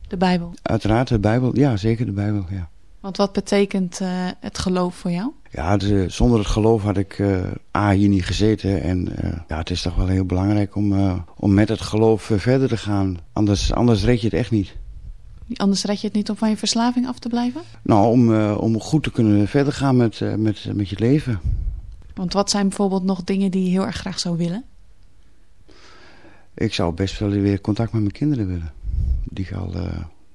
De Bijbel? Uiteraard, de Bijbel. Ja, zeker de Bijbel, ja. Want wat betekent uh, het geloof voor jou? Ja, de, zonder het geloof had ik uh, A hier niet gezeten. En uh, ja, het is toch wel heel belangrijk om, om met het geloof verder te gaan. Anders, anders red je het echt niet. Anders red je het niet om van je verslaving af te blijven? Nou, om, om goed te kunnen verder gaan met, met, met je leven. Want wat zijn bijvoorbeeld nog dingen die je heel erg graag zou willen? Ik zou best wel weer contact met mijn kinderen willen. Die ik al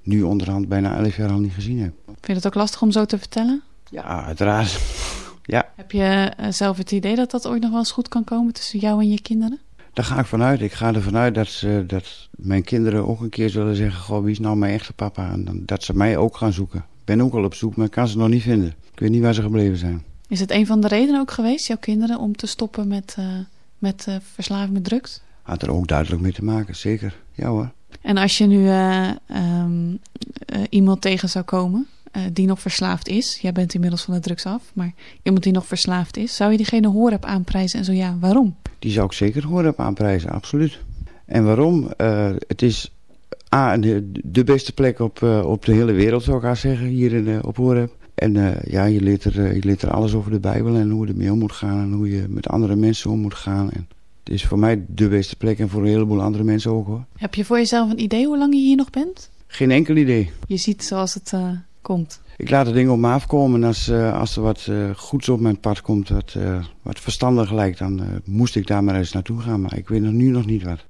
nu onderhand bijna 11 jaar al niet gezien heb. Vind je het ook lastig om zo te vertellen? Ja, uiteraard. ja. Heb je uh, zelf het idee dat dat ooit nog wel eens goed kan komen tussen jou en je kinderen? Daar ga ik vanuit. Ik ga ervan uit dat, ze, dat mijn kinderen ook een keer zullen zeggen... Goh, wie is nou mijn echte papa? En dan, dat ze mij ook gaan zoeken. Ik ben ook al op zoek, maar ik kan ze nog niet vinden. Ik weet niet waar ze gebleven zijn. Is het een van de redenen ook geweest, jouw kinderen, om te stoppen met, uh, met uh, verslaving met drugs? Had er ook duidelijk mee te maken, zeker. Ja hoor. En als je nu uh, um, iemand tegen zou komen die nog verslaafd is... jij bent inmiddels van de drugs af, maar iemand die nog verslaafd is... zou je diegene horen aanprijzen en zo ja, waarom? Die zou ik zeker horen aanprijzen, absoluut. En waarom? het is A, de, beste plek op, op de hele wereld, zou ik haar zeggen, hier in, op Horeb. En ja, je leert, er, je leert er alles over de Bijbel en hoe je ermee om moet gaan en hoe je met andere mensen om moet gaan. En het is voor mij de beste plek en voor een heleboel andere mensen ook hoor. Heb je voor jezelf een idee hoe lang je hier nog bent? Geen enkel idee. Je ziet zoals het komt. Ik laat de dingen op me afkomen en als, als er wat goeds op mijn pad komt, wat, wat verstandig lijkt, dan moest ik daar maar eens naartoe gaan. Maar ik weet nog nu nog niet wat.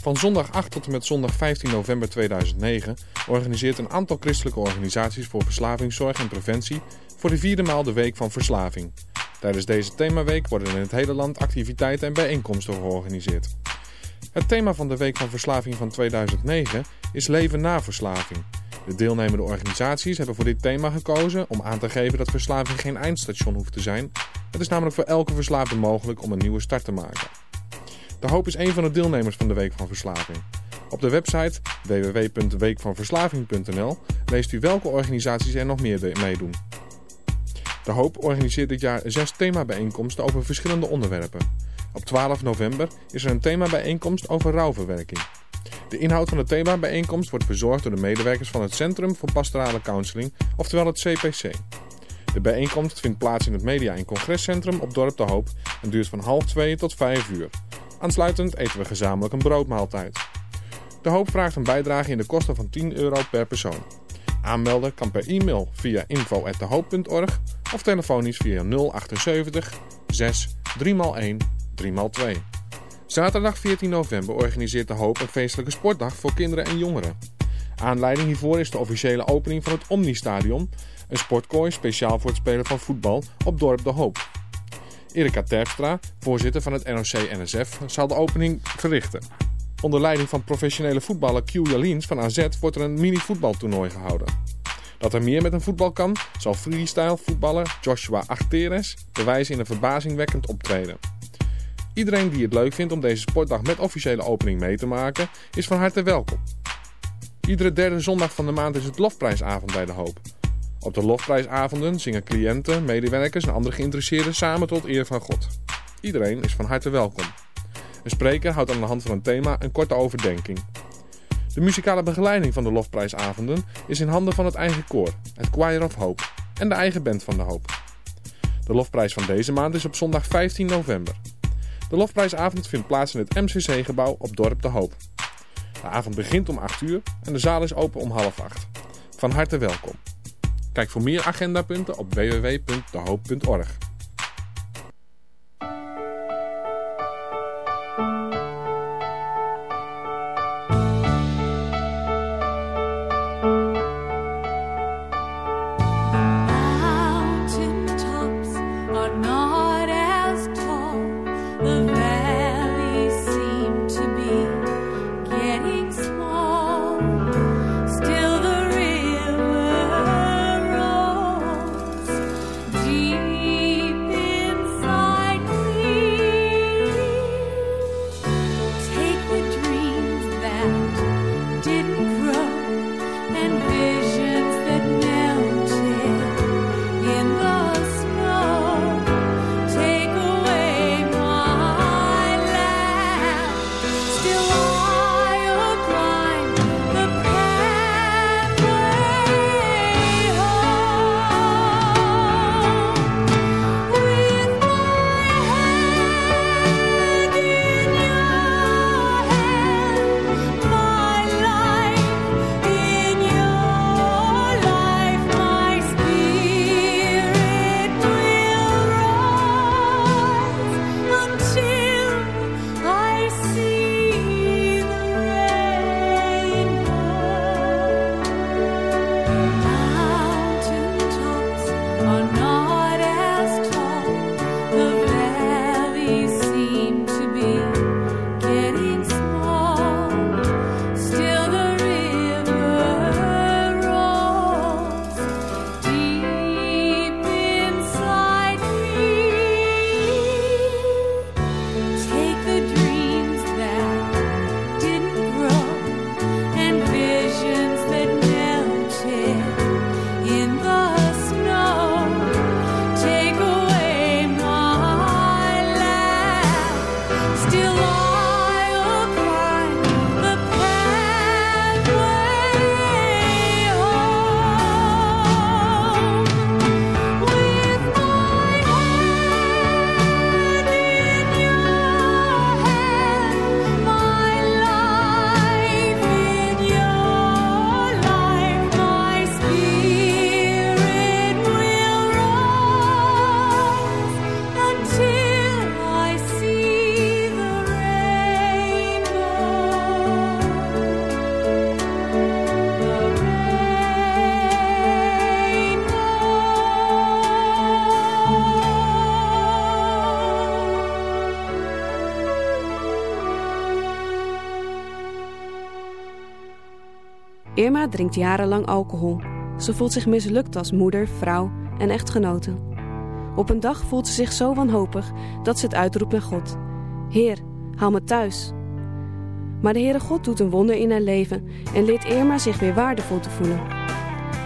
Van zondag 8 tot en met zondag 15 november 2009 organiseert een aantal christelijke organisaties voor verslavingszorg en preventie voor de vierde maal de Week van Verslaving. Tijdens deze themaweek worden in het hele land activiteiten en bijeenkomsten georganiseerd. Het thema van de Week van Verslaving van 2009 is Leven na verslaving. De deelnemende organisaties hebben voor dit thema gekozen om aan te geven dat verslaving geen eindstation hoeft te zijn. Het is namelijk voor elke verslaafde mogelijk om een nieuwe start te maken. De Hoop is een van de deelnemers van de Week van Verslaving. Op de website www.weekvanverslaving.nl leest u welke organisaties er nog meer meedoen. De Hoop organiseert dit jaar zes themabijeenkomsten over verschillende onderwerpen. Op 12 november is er een themabijeenkomst over rouwverwerking. De inhoud van de themabijeenkomst wordt verzorgd door de medewerkers van het Centrum voor Pastorale Counseling, oftewel het CPC. De bijeenkomst vindt plaats in het Media- en Congrescentrum op Dorp De Hoop en duurt van half 2 tot 5 uur. Aansluitend eten we gezamenlijk een broodmaaltijd. De Hoop vraagt een bijdrage in de kosten van 10 euro per persoon. Aanmelden kan per e-mail via info.dehoop.org of telefonisch via 078 6 3x1 3x2. Zaterdag 14 november organiseert De Hoop een feestelijke sportdag voor kinderen en jongeren. Aanleiding hiervoor is de officiële opening van het Omni-stadion, een sportkooi speciaal voor het spelen van voetbal op dorp De Hoop. Erika Terpstra, voorzitter van het NOC-NSF, zal de opening verrichten. Onder leiding van professionele voetballer Q Jalins van AZ wordt er een mini-voetbaltoernooi gehouden. Dat er meer met een voetbal kan, zal freestyle voetballer Joshua Achteres bewijzen in een verbazingwekkend optreden. Iedereen die het leuk vindt om deze sportdag met officiële opening mee te maken, is van harte welkom. Iedere derde zondag van de maand is het Lofprijsavond bij De Hoop. Op de lofprijsavonden zingen cliënten, medewerkers en andere geïnteresseerden samen tot eer van God. Iedereen is van harte welkom. Een spreker houdt aan de hand van een thema een korte overdenking. De muzikale begeleiding van de lofprijsavonden is in handen van het eigen koor, het Choir of Hope, en de eigen band van de Hoop. De lofprijs van deze maand is op zondag 15 november. De lofprijsavond vindt plaats in het MCC-gebouw op Dorp de Hoop. De avond begint om 8 uur en de zaal is open om half 8. Van harte welkom. Kijk voor meer agendapunten op www.dehoop.org. Irma drinkt jarenlang alcohol. Ze voelt zich mislukt als moeder, vrouw en echtgenote. Op een dag voelt ze zich zo wanhopig dat ze het uitroept naar God. Heer, haal me thuis. Maar de Heere God doet een wonder in haar leven en leert Irma zich weer waardevol te voelen.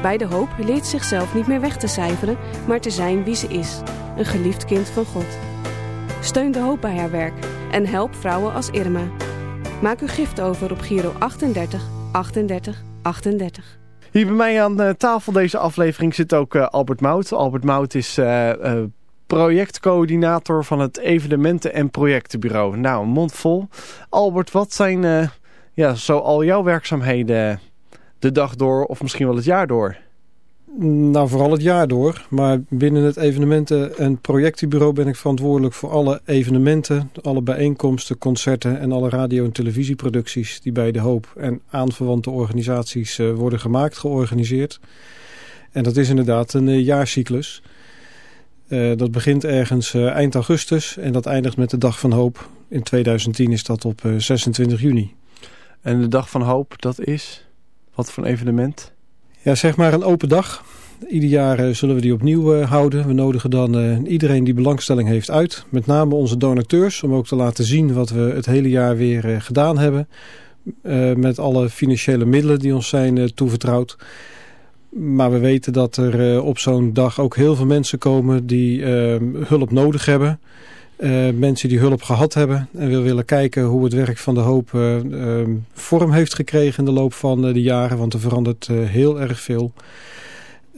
Bij de hoop leert ze zichzelf niet meer weg te cijferen, maar te zijn wie ze is. Een geliefd kind van God. Steun de hoop bij haar werk en help vrouwen als Irma. Maak uw gift over op Giro 38 38 38. Hier bij mij aan de tafel deze aflevering zit ook uh, Albert Mout. Albert Mout is uh, projectcoördinator van het evenementen- en projectenbureau. Nou, een mond vol. Albert, wat zijn ja, zo al jouw werkzaamheden de dag door of misschien wel het jaar door? Nou, vooral het jaar door. Maar binnen het evenementen- en projectenbureau ben ik verantwoordelijk voor alle evenementen, alle bijeenkomsten, concerten en alle radio- en televisieproducties die bij De Hoop en aanverwante organisaties uh, worden gemaakt, georganiseerd. En dat is inderdaad een uh, jaarcyclus. Uh, dat begint ergens eind augustus en dat eindigt met de Dag van Hoop. In 2010 is dat op 26 juni. En de Dag van Hoop, dat is wat voor evenement? Ja, zeg maar een open dag. Ieder jaar uh, zullen we die opnieuw uh, houden. We nodigen dan uh, iedereen die belangstelling heeft uit. Met name onze donateurs, om ook te laten zien wat we het hele jaar weer gedaan hebben. met alle financiële middelen die ons zijn toevertrouwd. Maar we weten dat er op zo'n dag ook heel veel mensen komen die hulp nodig hebben. Mensen die hulp gehad hebben en we willen kijken hoe het werk van de hoop vorm heeft gekregen in de loop van de jaren. Want er verandert heel erg veel.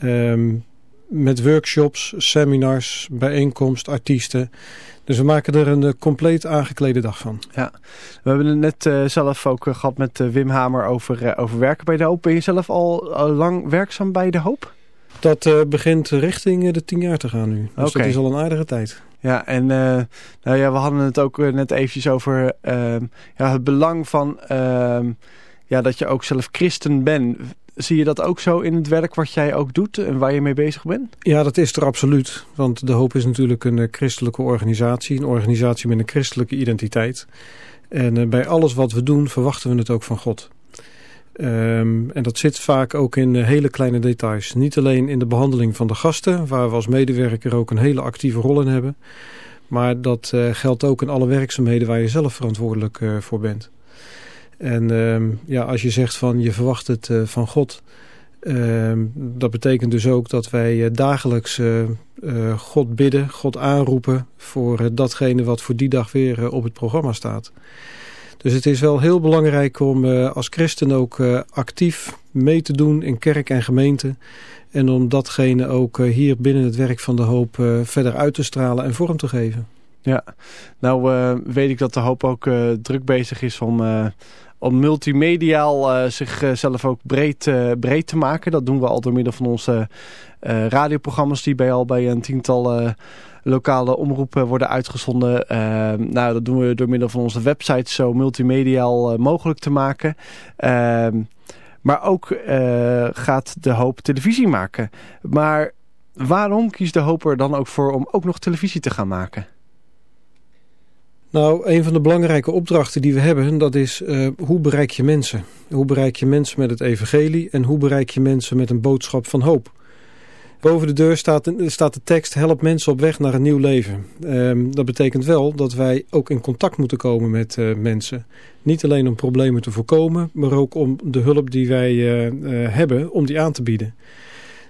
Um, met workshops, seminars, bijeenkomst, artiesten. Dus we maken er een compleet aangeklede dag van. Ja, we hebben het net zelf ook gehad met Wim Hamer over, over werken bij De Hoop. Ben je zelf al, al lang werkzaam bij De Hoop? Dat begint richting de tien jaar te gaan nu. Dus okay. dat is al een aardige tijd. Ja, en nou ja, we hadden het ook net eventjes over ehm, ja, het belang van ehm, ja, dat je ook zelf christen bent. Zie je dat ook zo in het werk wat jij ook doet en waar je mee bezig bent? Ja, dat is er absoluut. Want De Hoop is natuurlijk een christelijke organisatie. Een organisatie met een christelijke identiteit. En bij alles wat we doen verwachten we het ook van God. Um, en dat zit vaak ook in hele kleine details. Niet alleen in de behandeling van de gasten, waar we als medewerker ook een hele actieve rol in hebben. Maar dat uh, geldt ook in alle werkzaamheden waar je zelf verantwoordelijk uh, voor bent. En uh, ja, als je zegt van je verwacht het van God, uh, dat betekent dus ook dat wij dagelijks God bidden, God aanroepen voor datgene wat voor die dag weer op het programma staat. Dus het is wel heel belangrijk om als christen ook actief mee te doen in kerk en gemeente. En om datgene ook hier binnen het werk van de hoop verder uit te stralen en vorm te geven. Ja, nou weet ik dat de hoop ook druk bezig is om om multimediaal zichzelf ook breed, breed te maken. Dat doen we al door middel van onze radioprogramma's die bij al bij een tiental lokale omroepen worden uitgezonden. nou, dat doen we door middel van onze website zo multimediaal mogelijk te maken. Ehm, maar ook gaat de hoop televisie maken. Maar waarom kiest de hoop er dan ook voor om ook nog televisie te gaan maken? Nou, een van de belangrijke opdrachten die we hebben, dat is uh, hoe bereik je mensen? Hoe bereik je mensen met het evangelie en hoe bereik je mensen met een boodschap van hoop? Boven de deur staat, staat de tekst, help mensen op weg naar een nieuw leven. Um, dat betekent wel dat wij ook in contact moeten komen met uh, mensen. Niet alleen om problemen te voorkomen, maar ook om de hulp die wij uh, hebben, om die aan te bieden.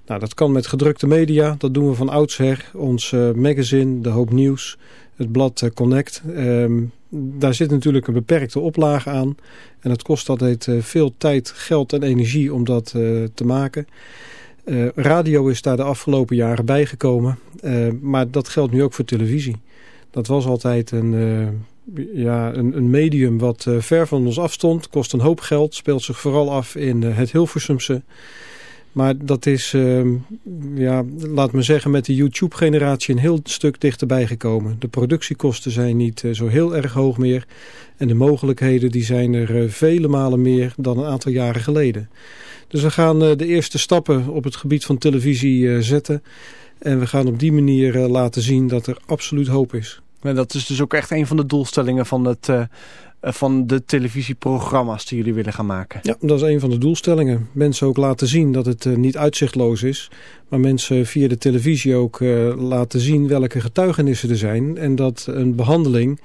Nou, dat kan met gedrukte media, dat doen we van oudsher. Ons magazine, De Hoop Nieuws, het blad Connect. Um, daar zit natuurlijk een beperkte oplage aan. En het kost altijd veel tijd, geld en energie om dat te maken. Uh, radio is daar de afgelopen jaren bijgekomen. maar dat geldt nu ook voor televisie. Dat was altijd een, ja, een, een, medium wat ver van ons afstond. Kost een hoop geld. Speelt zich vooral af in het Hilversumse. Maar dat is, uh, ja, laat me zeggen, met de YouTube-generatie een heel stuk dichterbij gekomen. De productiekosten zijn niet uh, zo heel erg hoog meer. En de mogelijkheden die zijn er uh, vele malen meer dan een aantal jaren geleden. Dus we gaan uh, de eerste stappen op het gebied van televisie zetten. En we gaan op die manier laten zien dat er absoluut hoop is. En dat is dus ook echt een van de doelstellingen van het van de televisieprogramma's die jullie willen gaan maken. Ja, dat is een van de doelstellingen. Mensen ook laten zien dat het niet uitzichtloos is. Maar mensen via de televisie ook laten zien welke getuigenissen er zijn. En dat een behandeling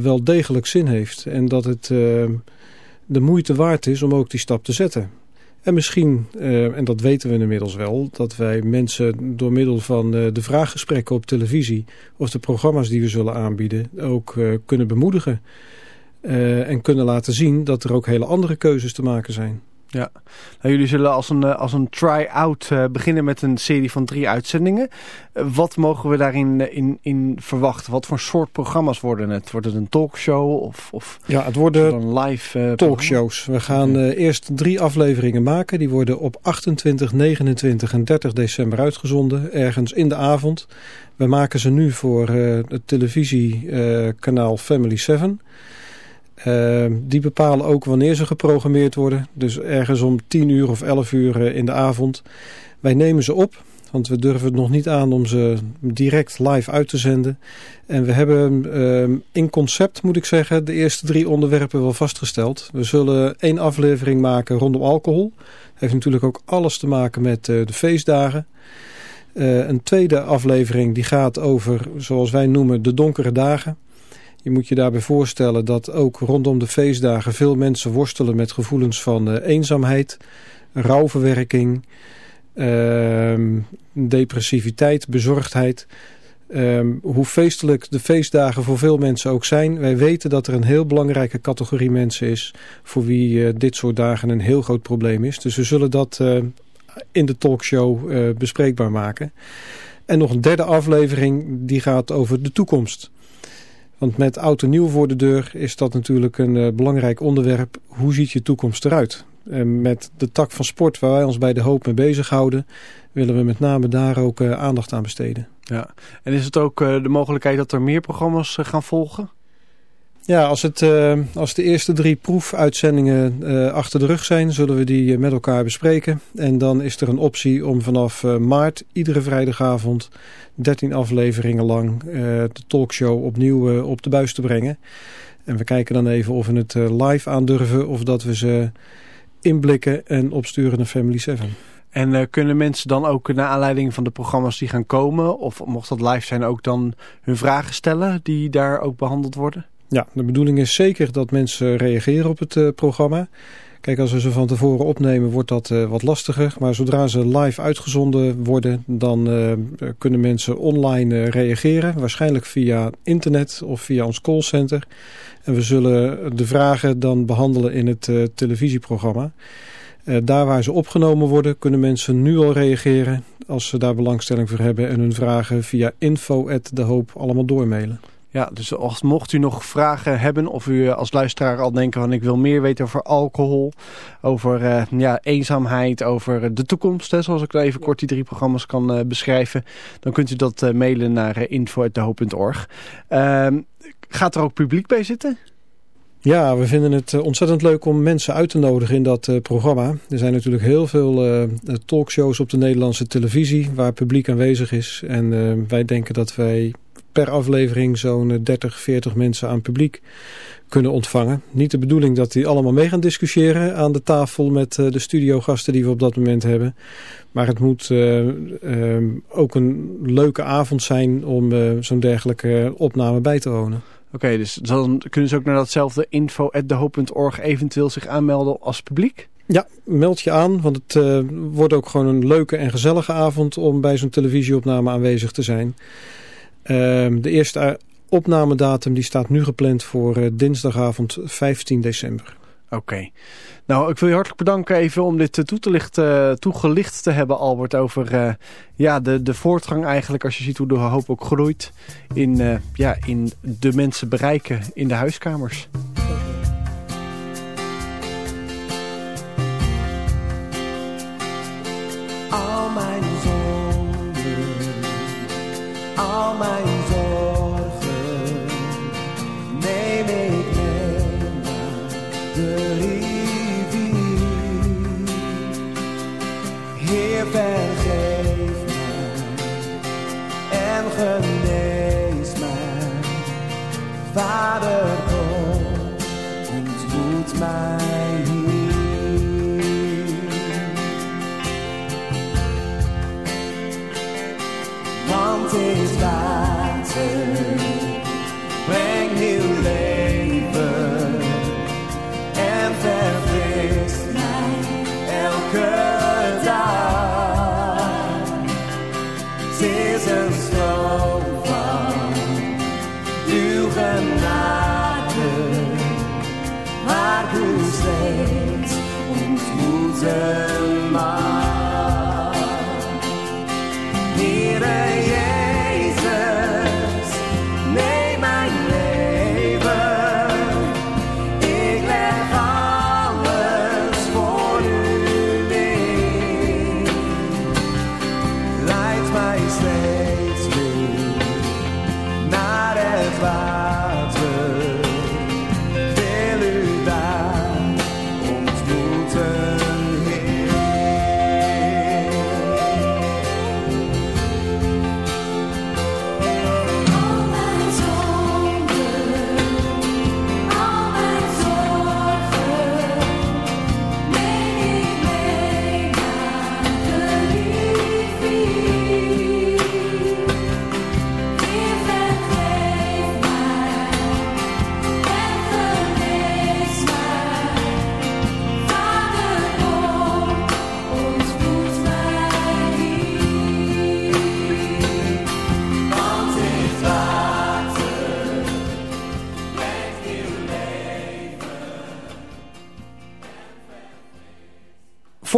wel degelijk zin heeft. En dat het de moeite waard is om ook die stap te zetten. En misschien, uh, en dat weten we inmiddels wel, dat wij mensen door middel van uh, de vraaggesprekken op televisie of de programma's die we zullen aanbieden ook uh, kunnen bemoedigen. en kunnen laten zien dat er ook hele andere keuzes te maken zijn. Ja, nou, jullie zullen als een, als een try-out uh, beginnen met een serie van drie uitzendingen. Uh, wat mogen we daarin uh, in, in verwachten? Wat voor soort programma's worden het? Wordt het een talkshow of, of ja, het worden een live talkshows. We gaan eerst drie afleveringen maken. Die worden op 28, 29 en 30 december uitgezonden. Ergens in de avond. We maken ze nu voor het televisiekanaal Family 7. Uh, die bepalen ook wanneer ze geprogrammeerd worden. Dus ergens om 10 uur of 11 uur uh, in de avond. Wij nemen ze op, want we durven het nog niet aan om ze direct live uit te zenden. En we hebben uh, in concept, moet ik zeggen, de eerste drie onderwerpen wel vastgesteld. We zullen één aflevering maken rondom alcohol. Dat heeft natuurlijk ook alles te maken met eh, de feestdagen. Uh, een tweede aflevering die gaat over, zoals wij noemen, de donkere dagen. Je moet je daarbij voorstellen dat ook rondom de feestdagen veel mensen worstelen met gevoelens van uh, eenzaamheid, rouwverwerking, uh, depressiviteit, bezorgdheid. Um, hoe feestelijk de feestdagen voor veel mensen ook zijn. Wij weten dat er een heel belangrijke categorie mensen is voor wie uh, dit soort dagen een heel groot probleem is. Dus we zullen dat uh, in de talkshow bespreekbaar maken. En nog een derde aflevering die gaat over de toekomst. Want met oud en nieuw voor de deur is dat natuurlijk een uh, belangrijk onderwerp. Hoe ziet je toekomst eruit? En met de tak van sport waar wij ons bij de hoop mee bezighouden... willen we met name daar ook uh, aandacht aan besteden. Ja. En is het ook uh, de mogelijkheid dat er meer programma's gaan volgen? Ja, als, het, uh, als de eerste drie proefuitzendingen uh, achter de rug zijn, zullen we die met elkaar bespreken. En dan is er een optie om vanaf maart iedere vrijdagavond 13 afleveringen lang de talkshow opnieuw op de buis te brengen. En we kijken dan even of we het live aandurven of dat we ze inblikken en opsturen naar Family 7. En kunnen mensen dan ook naar aanleiding van de programma's die gaan komen, of mocht dat live zijn, ook dan hun vragen stellen die daar ook behandeld worden? Ja, de bedoeling is zeker dat mensen reageren op het uh, programma. Kijk, als we ze van tevoren opnemen wordt dat uh, wat lastiger. Maar zodra ze live uitgezonden worden, dan uh, kunnen mensen online reageren. Waarschijnlijk via internet of via ons callcenter. En we zullen de vragen dan behandelen in het televisieprogramma. daar waar ze opgenomen worden, kunnen mensen nu al reageren als ze daar belangstelling voor hebben. En hun vragen via info@dehoop allemaal doormailen. Ja, dus als mocht u nog vragen hebben of u als luisteraar al denken van ik wil meer weten over alcohol, over uh, ja, eenzaamheid, over de toekomst, hè, zoals ik even kort die drie programma's kan uh, beschrijven, dan kunt u dat uh, mailen naar uh, info.dehoop.org. gaat er ook publiek bij zitten? Ja, we vinden het ontzettend leuk om mensen uit te nodigen in dat uh, programma. Er zijn natuurlijk heel veel uh, talkshows op de Nederlandse televisie waar publiek aanwezig is. En uh, wij denken dat wij per aflevering zo'n 30, 40 mensen aan publiek kunnen ontvangen. Niet de bedoeling dat die allemaal mee gaan discussiëren aan de tafel met de studiogasten die we op dat moment hebben. Maar het moet uh, uh, ook een leuke avond zijn om uh, zo'n dergelijke opname bij te wonen. Oké, okay, dus dan kunnen ze ook naar datzelfde info.dehoop.org eventueel zich aanmelden als publiek? Ja, meld je aan, want het uh, wordt ook gewoon een leuke en gezellige avond om bij zo'n televisieopname aanwezig te zijn. Uh, de eerste opnamedatum die staat nu gepland voor uh, dinsdagavond 15 december. Oké. Nou, ik wil je hartelijk bedanken even om dit toe te lichten, toegelicht te hebben, Albert, over ja, de, de voortgang eigenlijk, als je ziet hoe de hoop ook groeit, in, ja, in de mensen bereiken in de huiskamers. En moeten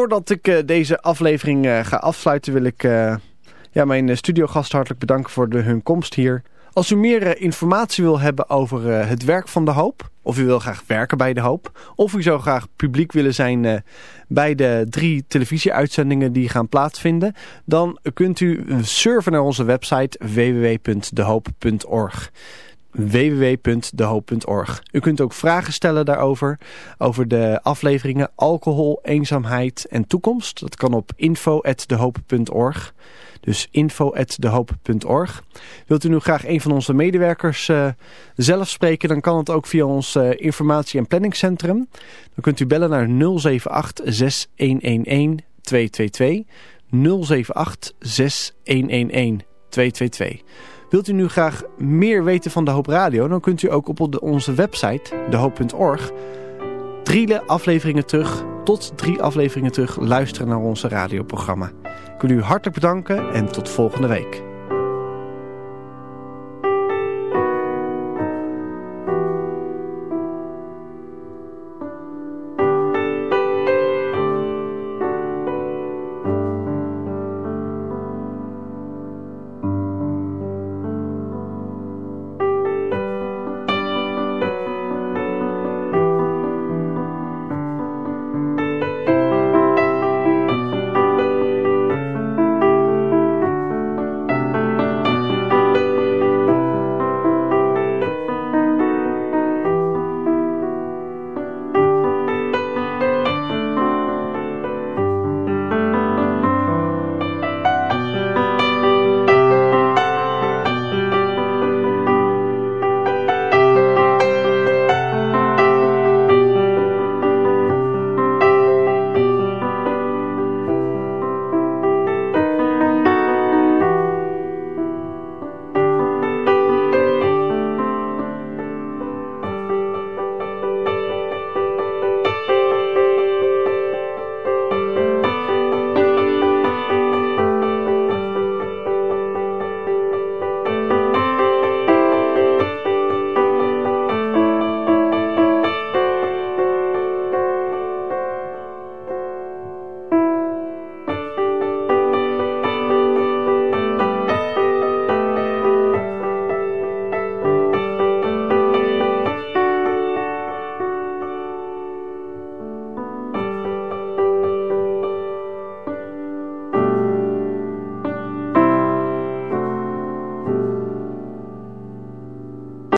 Voordat ik eh, deze aflevering eh, ga afsluiten wil ik eh, ja, mijn studiogast hartelijk bedanken voor de, hun komst hier. Als u meer informatie wil hebben over het werk van De Hoop, of u wil graag werken bij De Hoop, of u zou graag publiek willen zijn bij de drie televisieuitzendingen die gaan plaatsvinden, dan kunt u surfen naar onze website www.dehoop.org www.dehoop.org. U kunt ook vragen stellen daarover, over de afleveringen alcohol, eenzaamheid en toekomst. Dat kan op info.dehoop.org. Dus info.dehoop.org. Wilt u nu graag een van onze medewerkers uh, zelf spreken, dan kan het ook via ons uh, informatie- en planningscentrum. Dan kunt u bellen naar 078 6111 222. 078 6111 222. Wilt u nu graag meer weten van De Hoop Radio, dan kunt u ook op onze website, dehoop.org, drie afleveringen terug, tot drie afleveringen terug, luisteren naar onze radioprogramma. Ik wil u hartelijk bedanken en tot volgende week.